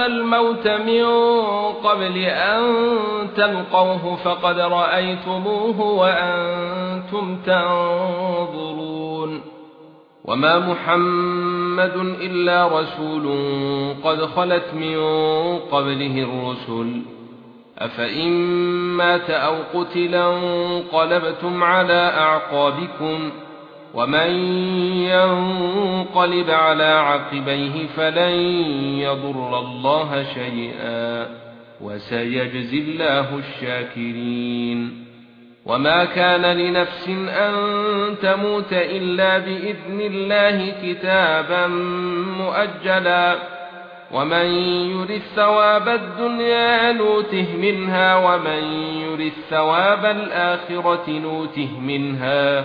الموت من قبل أن تلقوه فقد رأيتموه وأنتم تنظرون. وما محمد إلا رسول قد خلت من قبله الرسل. افئن مات أو قتلا انقلبتم على أعقابكم. ومن ينقلب على عقبيه فلن يضر الله شيئا وسيجزي الله الشاكرين وما كان لنفس ان تموت الا باذن الله كتابا مؤجلا ومن يرث ثواب الدنيا نوته منها ومن يرث ثواب الاخره نوته منها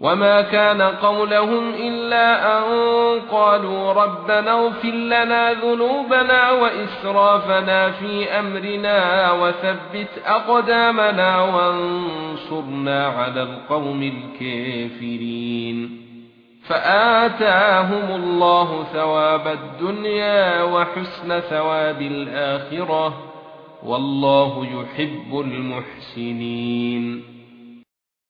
وما كان قولهم الا ان قالوا ربنا اغفر لنا ذنوبنا واسرافنا في امرنا وثبت اقدامنا وانصرنا على القوم الكافرين فآتاهم الله ثواب الدنيا وحسن ثواب الآخرة والله يحب المحسنين